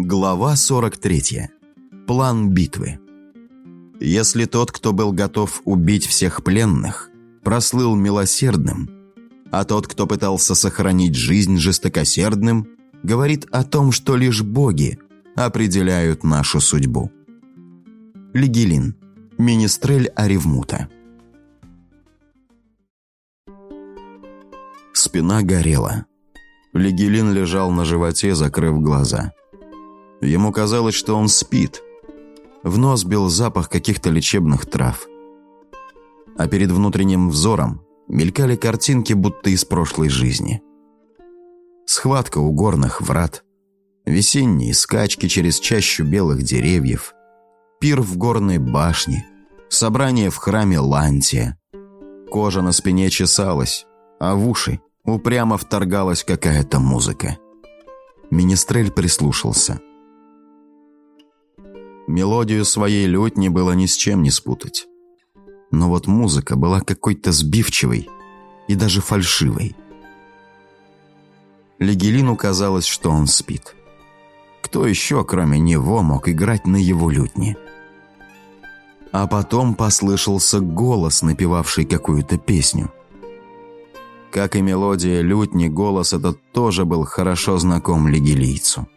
Глава 43. План битвы. Если тот, кто был готов убить всех пленных, прослыл милосердным, а тот, кто пытался сохранить жизнь жестокосердным, говорит о том, что лишь боги определяют нашу судьбу. Лигелин. Министрель Аревмута. Спина горела. Лигелин лежал на животе, закрыв глаза. Ему казалось, что он спит. В нос бил запах каких-то лечебных трав. А перед внутренним взором мелькали картинки, будто из прошлой жизни. Схватка у горных врат, весенние скачки через чащу белых деревьев, пир в горной башне, собрание в храме Лантия. Кожа на спине чесалась, а в уши упрямо вторгалась какая-то музыка. Министрель прислушался. Мелодию своей лютни было ни с чем не спутать. Но вот музыка была какой-то сбивчивой и даже фальшивой. Легелину казалось, что он спит. Кто еще, кроме него, мог играть на его лютне? А потом послышался голос, напевавший какую-то песню. Как и мелодия лютни, голос этот тоже был хорошо знаком легилийцу.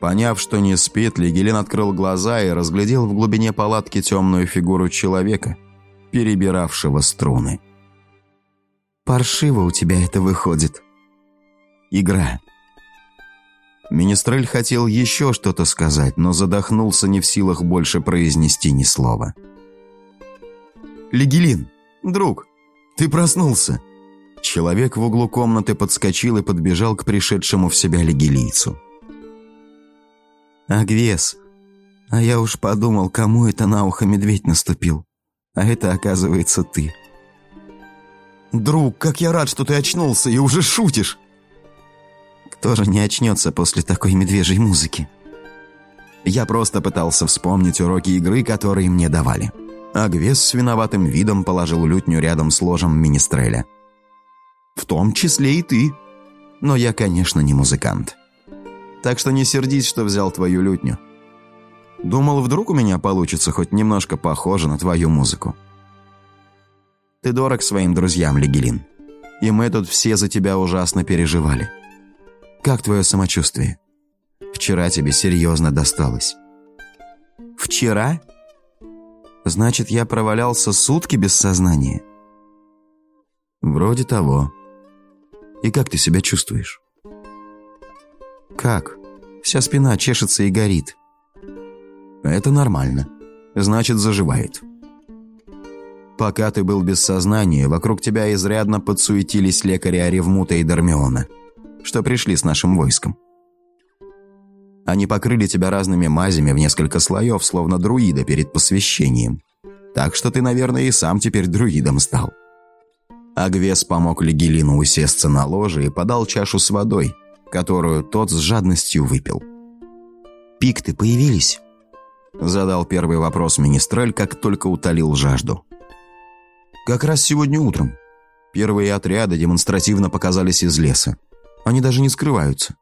Поняв, что не спит, Легелин открыл глаза и разглядел в глубине палатки темную фигуру человека, перебиравшего струны. «Паршиво у тебя это выходит». «Игра». Министрель хотел еще что-то сказать, но задохнулся не в силах больше произнести ни слова. «Легелин, друг, ты проснулся!» Человек в углу комнаты подскочил и подбежал к пришедшему в себя легилийцу. «Агвес, а я уж подумал, кому это на ухо медведь наступил. А это, оказывается, ты». «Друг, как я рад, что ты очнулся и уже шутишь!» «Кто же не очнется после такой медвежьей музыки?» Я просто пытался вспомнить уроки игры, которые мне давали. Агвес с виноватым видом положил лютню рядом с ложем Министреля. «В том числе и ты. Но я, конечно, не музыкант. Так что не сердись, что взял твою лютню. Думал, вдруг у меня получится хоть немножко похоже на твою музыку. Ты дорог своим друзьям, Легелин. И мы тут все за тебя ужасно переживали. Как твое самочувствие? Вчера тебе серьезно досталось». «Вчера?» Значит, я провалялся сутки без сознания? Вроде того. И как ты себя чувствуешь? Как? Вся спина чешется и горит. Это нормально. Значит, заживает. Пока ты был без сознания, вокруг тебя изрядно подсуетились лекари Аревмута и Дармиона, что пришли с нашим войском. Они покрыли тебя разными мазями в несколько слоев, словно друида перед посвящением. Так что ты, наверное, и сам теперь друидом стал. Агвес помог Легелину усесться на ложе и подал чашу с водой, которую тот с жадностью выпил. «Пикты появились?» Задал первый вопрос Министрель, как только утолил жажду. «Как раз сегодня утром. Первые отряды демонстративно показались из леса. Они даже не скрываются.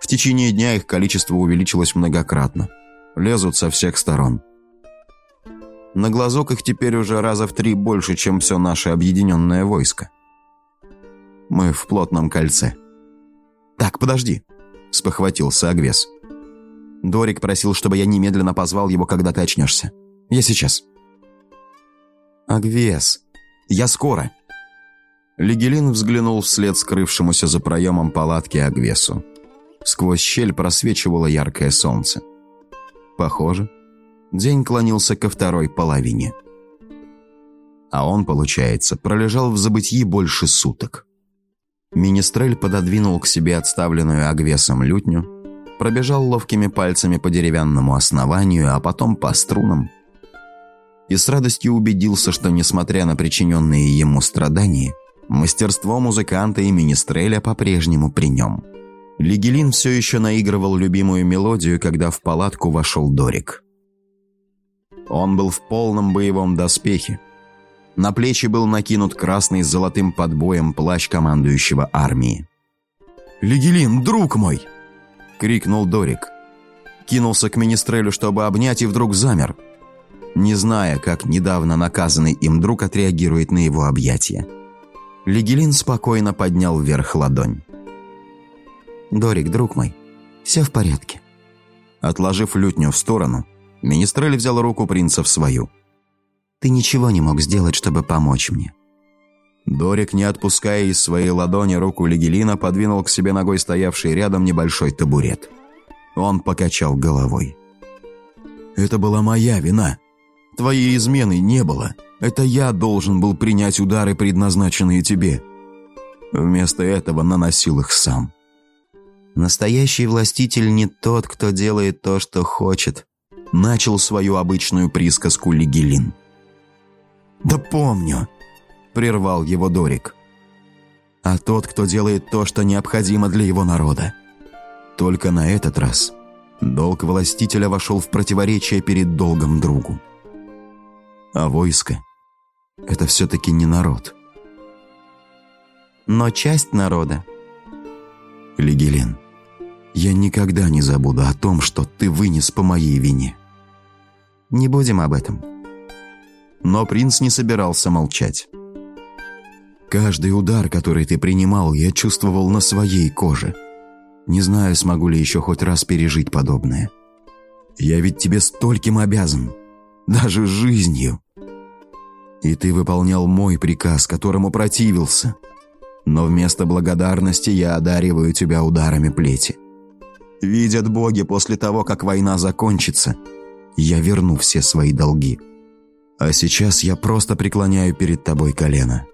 В течение дня их количество увеличилось многократно. Лезут со всех сторон. На глазок их теперь уже раза в три больше, чем все наше объединенное войско. Мы в плотном кольце. «Так, подожди», — спохватился Агвес. Дорик просил, чтобы я немедленно позвал его, когда ты очнешься. Я сейчас. Агвес, я скоро. Легелин взглянул вслед скрывшемуся за проемом палатки Агвесу. Сквозь щель просвечивало яркое солнце. Похоже, день клонился ко второй половине. А он, получается, пролежал в забытии больше суток. Министрель пододвинул к себе отставленную Агвесом лютню, пробежал ловкими пальцами по деревянному основанию, а потом по струнам, и с радостью убедился, что, несмотря на причиненные ему страдания, мастерство музыканта и Министреля по-прежнему при нем – Лигелин все еще наигрывал любимую мелодию, когда в палатку вошел Дорик. Он был в полном боевом доспехе. На плечи был накинут красный с золотым подбоем плащ командующего армии. «Лигелин, друг мой!» — крикнул Дорик. Кинулся к Министрелю, чтобы обнять, и вдруг замер, не зная, как недавно наказанный им друг отреагирует на его объятия. Легелин спокойно поднял вверх ладонь. «Дорик, друг мой, все в порядке». Отложив лютню в сторону, Министрель взял руку принца в свою. «Ты ничего не мог сделать, чтобы помочь мне». Дорик, не отпуская из своей ладони руку Легелина, подвинул к себе ногой стоявший рядом небольшой табурет. Он покачал головой. «Это была моя вина. Твоей измены не было. Это я должен был принять удары, предназначенные тебе. Вместо этого наносил их сам». Настоящий властитель не тот, кто делает то, что хочет. Начал свою обычную присказку Легелин. «Да помню», — прервал его Дорик. «А тот, кто делает то, что необходимо для его народа. Только на этот раз долг властителя вошел в противоречие перед долгом другу. А войско — это все-таки не народ». «Но часть народа», Легелин, я никогда не забуду о том, что ты вынес по моей вине. Не будем об этом. Но принц не собирался молчать. Каждый удар, который ты принимал, я чувствовал на своей коже. Не знаю, смогу ли еще хоть раз пережить подобное. Я ведь тебе стольким обязан, даже жизнью. И ты выполнял мой приказ, которому противился. Но вместо благодарности я одариваю тебя ударами плети. Видят боги после того, как война закончится. Я верну все свои долги. А сейчас я просто преклоняю перед тобой колено.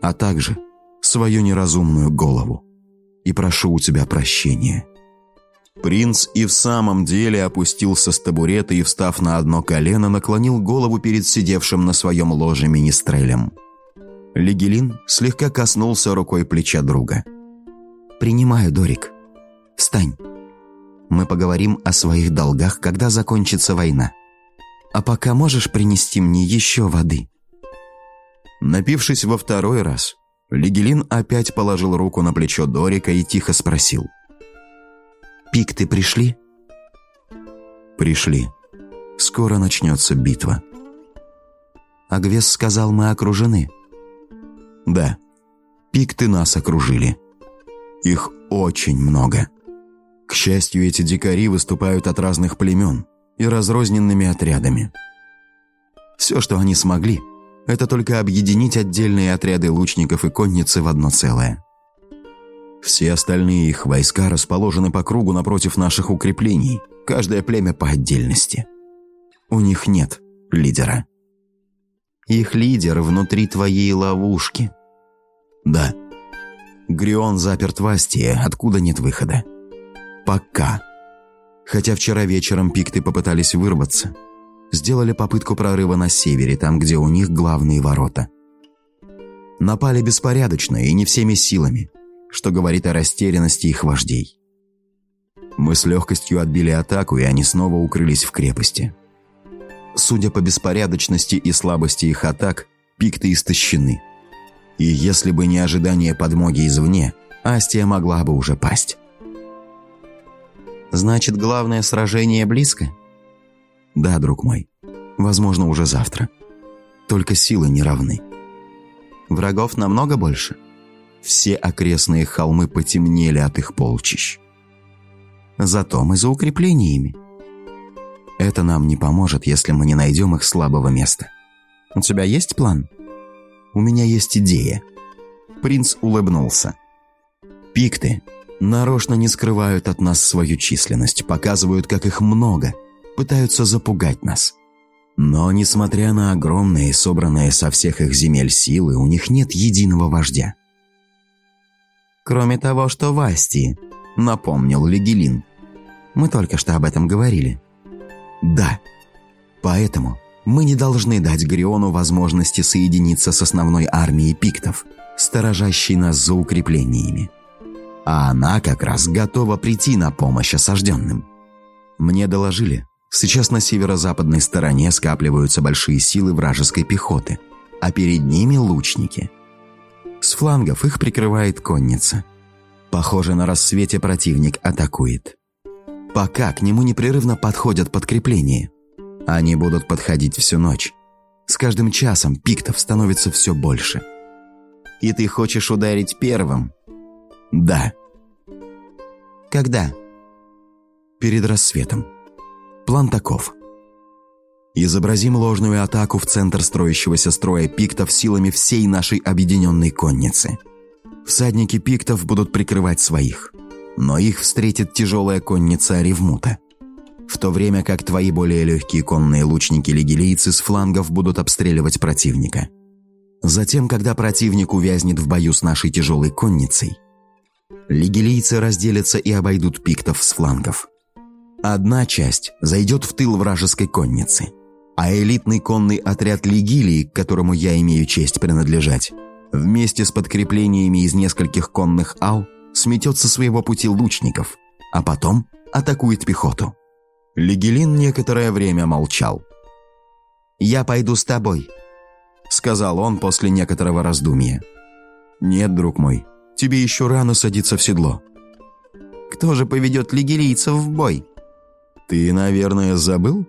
А также свою неразумную голову. И прошу у тебя прощения». Принц и в самом деле опустился с табурета и, встав на одно колено, наклонил голову перед сидевшим на своем ложе министрелем. Легелин слегка коснулся рукой плеча друга. «Принимаю, Дорик. Встань». Мы поговорим о своих долгах, когда закончится война. А пока можешь принести мне еще воды?» Напившись во второй раз, Лигелин опять положил руку на плечо Дорика и тихо спросил. «Пик, ты пришли?» «Пришли. Скоро начнется битва». Агвес сказал, мы окружены. «Да. Пикты нас окружили. Их очень много». К счастью, эти дикари выступают от разных племен и разрозненными отрядами. Все, что они смогли, это только объединить отдельные отряды лучников и конницы в одно целое. Все остальные их войска расположены по кругу напротив наших укреплений, каждое племя по отдельности. У них нет лидера. Их лидер внутри твоей ловушки. Да. Грион заперт в Астии, откуда нет выхода. Пока. Хотя вчера вечером пикты попытались вырваться. Сделали попытку прорыва на севере, там, где у них главные ворота. Напали беспорядочно и не всеми силами, что говорит о растерянности их вождей. Мы с легкостью отбили атаку, и они снова укрылись в крепости. Судя по беспорядочности и слабости их атак, пикты истощены. И если бы не ожидание подмоги извне, Астия могла бы уже пасть. Значит, главное сражение близко? Да, друг мой. Возможно, уже завтра. Только силы не равны. Врагов намного больше? Все окрестные холмы потемнели от их полчищ. Зато мы за укреплениями. Это нам не поможет, если мы не найдем их слабого места. У тебя есть план? У меня есть идея. Принц улыбнулся. Пикты нарочно не скрывают от нас свою численность, показывают, как их много, пытаются запугать нас. Но, несмотря на огромные, собранные со всех их земель силы, у них нет единого вождя. «Кроме того, что в Астии», — напомнил Легелин. «Мы только что об этом говорили». «Да. Поэтому мы не должны дать Гриону возможности соединиться с основной армией пиктов, сторожащей нас за укреплениями а она как раз готова прийти на помощь осажденным. Мне доложили, сейчас на северо-западной стороне скапливаются большие силы вражеской пехоты, а перед ними лучники. С флангов их прикрывает конница. Похоже, на рассвете противник атакует. пока к нему непрерывно подходят подкрепления. Они будут подходить всю ночь. С каждым часом пиктов становится все больше. И ты хочешь ударить первым? Да. Когда? Перед рассветом. План таков. Изобразим ложную атаку в центр строящегося строя пиктов силами всей нашей объединенной конницы. Всадники пиктов будут прикрывать своих, но их встретит тяжелая конница Ревмута. В то время как твои более легкие конные лучники-лигилийцы с флангов будут обстреливать противника. Затем, когда противник увязнет в бою с нашей тяжелой конницей, лигилийцы разделятся и обойдут пиктов с флангов. Одна часть зайдет в тыл вражеской конницы – а элитный конный отряд Легилии, к которому я имею честь принадлежать, вместе с подкреплениями из нескольких конных ал сметет со своего пути лучников, а потом атакует пехоту. Легилин некоторое время молчал. «Я пойду с тобой», — сказал он после некоторого раздумья. «Нет, друг мой, тебе еще рано садиться в седло». «Кто же поведет лигерийцев в бой?» «Ты, наверное, забыл?»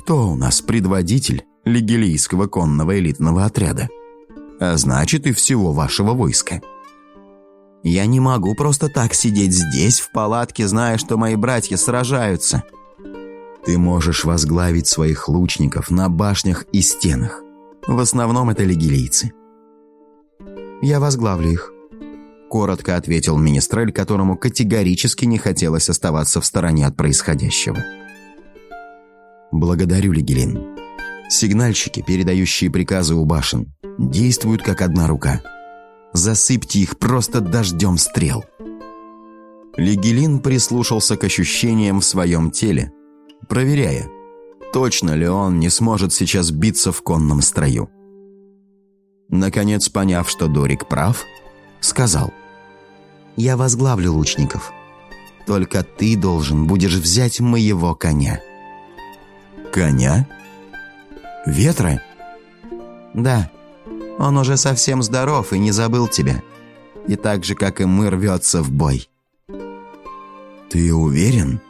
Кто у нас предводитель лигелийского конного элитного отряда? А значит и всего вашего войска. Я не могу просто так сидеть здесь, в палатке, зная, что мои братья сражаются. Ты можешь возглавить своих лучников на башнях и стенах. В основном это лигелийцы. Я возглавлю их. Коротко ответил министрель, которому категорически не хотелось оставаться в стороне от происходящего. «Благодарю, Лигелин. Сигнальщики, передающие приказы у башен, действуют как одна рука. Засыпьте их просто дождем стрел». Лигелин прислушался к ощущениям в своем теле, проверяя, точно ли он не сможет сейчас биться в конном строю. Наконец, поняв, что Дорик прав, сказал, «Я возглавлю лучников. Только ты должен будешь взять моего коня». «Коня? Ветра?» «Да. Он уже совсем здоров и не забыл тебя. И так же, как и мы, рвется в бой». «Ты уверен?»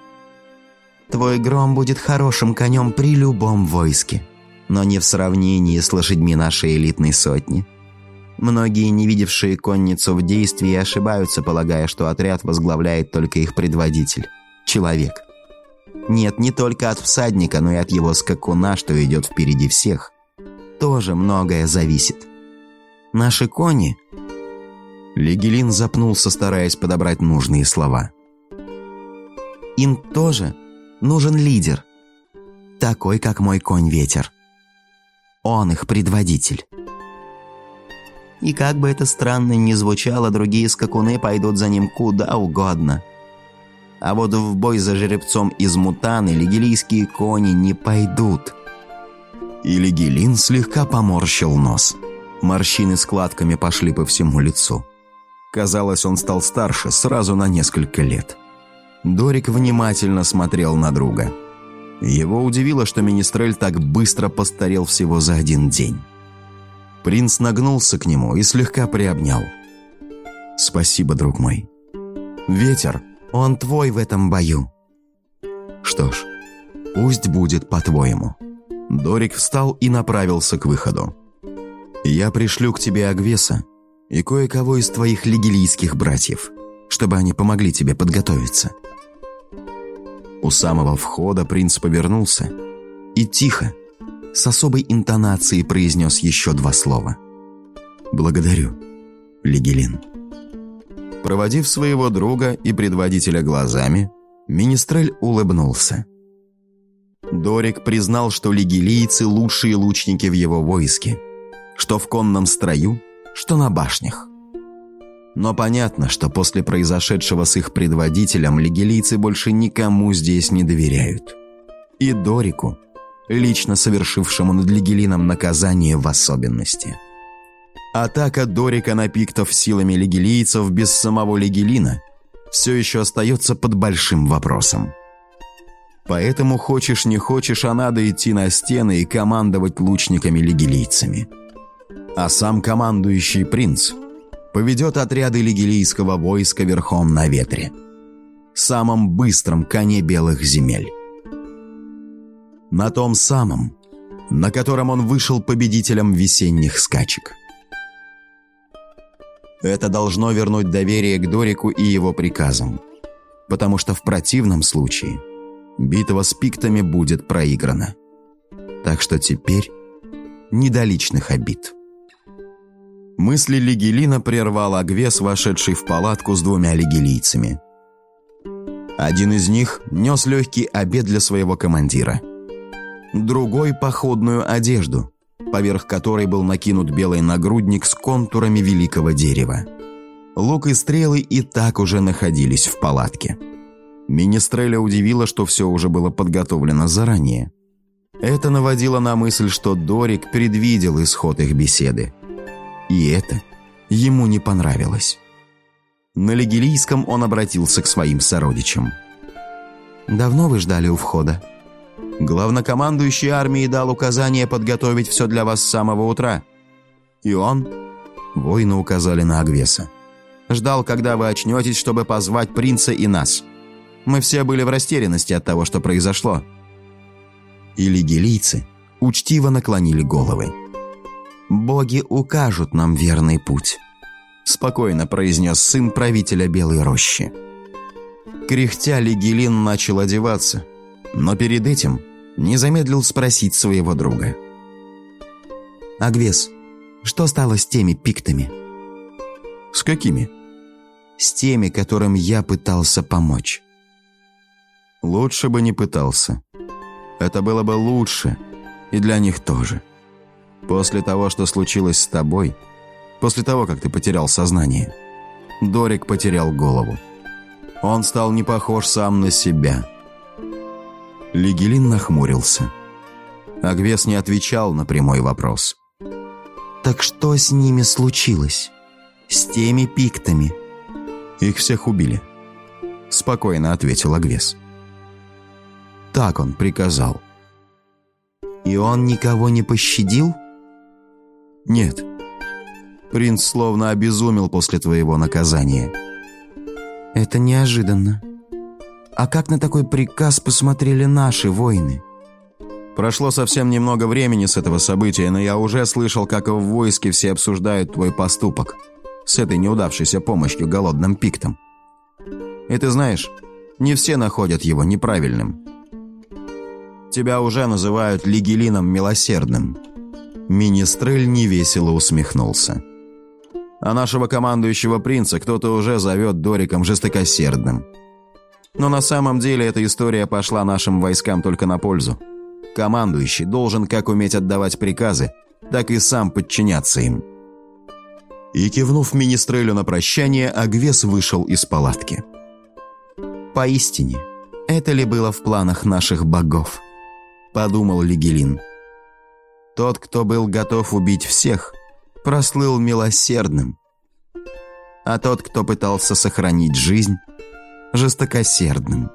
«Твой гром будет хорошим конем при любом войске, но не в сравнении с лошадьми нашей элитной сотни». Многие, не видевшие конницу в действии, ошибаются, полагая, что отряд возглавляет только их предводитель – человек – нет, не только от всадника, но и от его скакуна, что идет впереди всех. Тоже многое зависит. Наши кони... Легелин запнулся, стараясь подобрать нужные слова. Им тоже нужен лидер. Такой, как мой конь-ветер. Он их предводитель. И как бы это странно ни звучало, другие скакуны пойдут за ним куда угодно – а вот в бой за жеребцом из мутаны лигелийские кони не пойдут. И Лигелин слегка поморщил нос. Морщины складками пошли по всему лицу. Казалось, он стал старше сразу на несколько лет. Дорик внимательно смотрел на друга. Его удивило, что Министрель так быстро постарел всего за один день. Принц нагнулся к нему и слегка приобнял. «Спасибо, друг мой. Ветер он твой в этом бою». «Что ж, пусть будет по-твоему». Дорик встал и направился к выходу. «Я пришлю к тебе Агвеса и кое-кого из твоих лигилийских братьев, чтобы они помогли тебе подготовиться». У самого входа принц повернулся и тихо, с особой интонацией произнес еще два слова. «Благодарю, Лигелин». Проводив своего друга и предводителя глазами, Министрель улыбнулся. Дорик признал, что лигилийцы – лучшие лучники в его войске, что в конном строю, что на башнях. Но понятно, что после произошедшего с их предводителем лигилийцы больше никому здесь не доверяют. И Дорику, лично совершившему над Лигелином наказание в особенности – Атака Дорика на пиктов силами лигелийцев без самого Лигелина все еще остается под большим вопросом. Поэтому хочешь не хочешь, а надо идти на стены и командовать лучниками-лигелийцами. А сам командующий принц поведет отряды лигелийского войска верхом на ветре. самом быстром коне белых земель. На том самом, на котором он вышел победителем весенних скачек. Это должно вернуть доверие к Дорику и его приказам, потому что в противном случае битва с пиктами будет проиграна. Так что теперь не до личных обид. Мысли Лигелина прервал Агвес, вошедший в палатку с двумя лигелийцами. Один из них нес легкий обед для своего командира. Другой – походную одежду, поверх которой был накинут белый нагрудник с контурами великого дерева. Лук и стрелы и так уже находились в палатке. Министреля удивила, что все уже было подготовлено заранее. Это наводило на мысль, что Дорик предвидел исход их беседы. И это ему не понравилось. На лигилийском он обратился к своим сородичам. «Давно вы ждали у входа?» Главнокомандующий армии дал указание подготовить все для вас с самого утра. И он, воины указали на Агвеса, ждал, когда вы очнетесь, чтобы позвать принца и нас. Мы все были в растерянности от того, что произошло. И лигилийцы учтиво наклонили головы. «Боги укажут нам верный путь», – спокойно произнес сын правителя Белой Рощи. Кряхтя Лигелин начал одеваться, но перед этим не замедлил спросить своего друга. «Агвес, что стало с теми пиктами?» «С какими?» «С теми, которым я пытался помочь». «Лучше бы не пытался. Это было бы лучше, и для них тоже. После того, что случилось с тобой, после того, как ты потерял сознание, Дорик потерял голову. Он стал не похож сам на себя». Лигелин нахмурился. Агвес не отвечал на прямой вопрос. «Так что с ними случилось? С теми пиктами?» «Их всех убили», — спокойно ответил Агвес. Так он приказал. «И он никого не пощадил?» «Нет. Принц словно обезумел после твоего наказания». «Это неожиданно», а как на такой приказ посмотрели наши воины? Прошло совсем немного времени с этого события, но я уже слышал, как в войске все обсуждают твой поступок с этой неудавшейся помощью голодным пиктам. И ты знаешь, не все находят его неправильным. Тебя уже называют Лигелином Милосердным. Министрель невесело усмехнулся. А нашего командующего принца кто-то уже зовет Дориком Жестокосердным. Но на самом деле эта история пошла нашим войскам только на пользу. Командующий должен как уметь отдавать приказы, так и сам подчиняться им. И кивнув министрелю на прощание, Агвес вышел из палатки. «Поистине, это ли было в планах наших богов?» – подумал Лигелин. «Тот, кто был готов убить всех, прослыл милосердным, а тот, кто пытался сохранить жизнь, жестокосердным.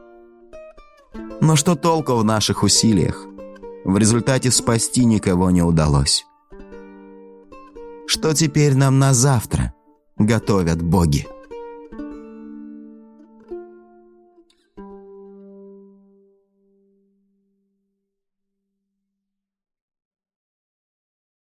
Но что толку в наших усилиях? В результате спасти никого не удалось. Что теперь нам на завтра готовят боги?